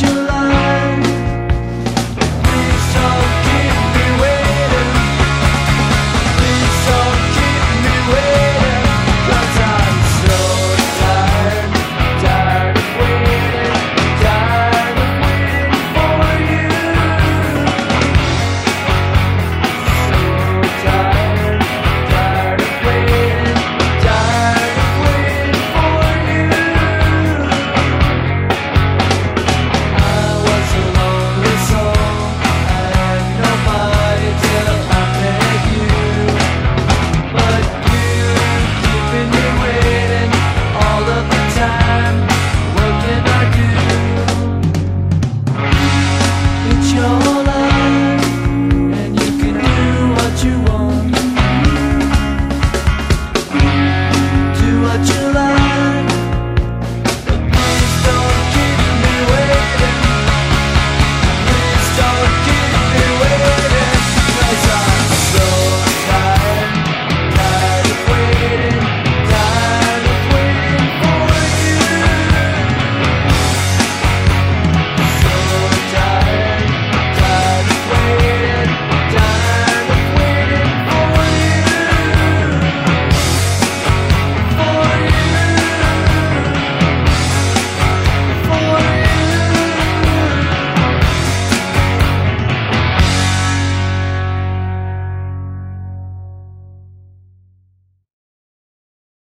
you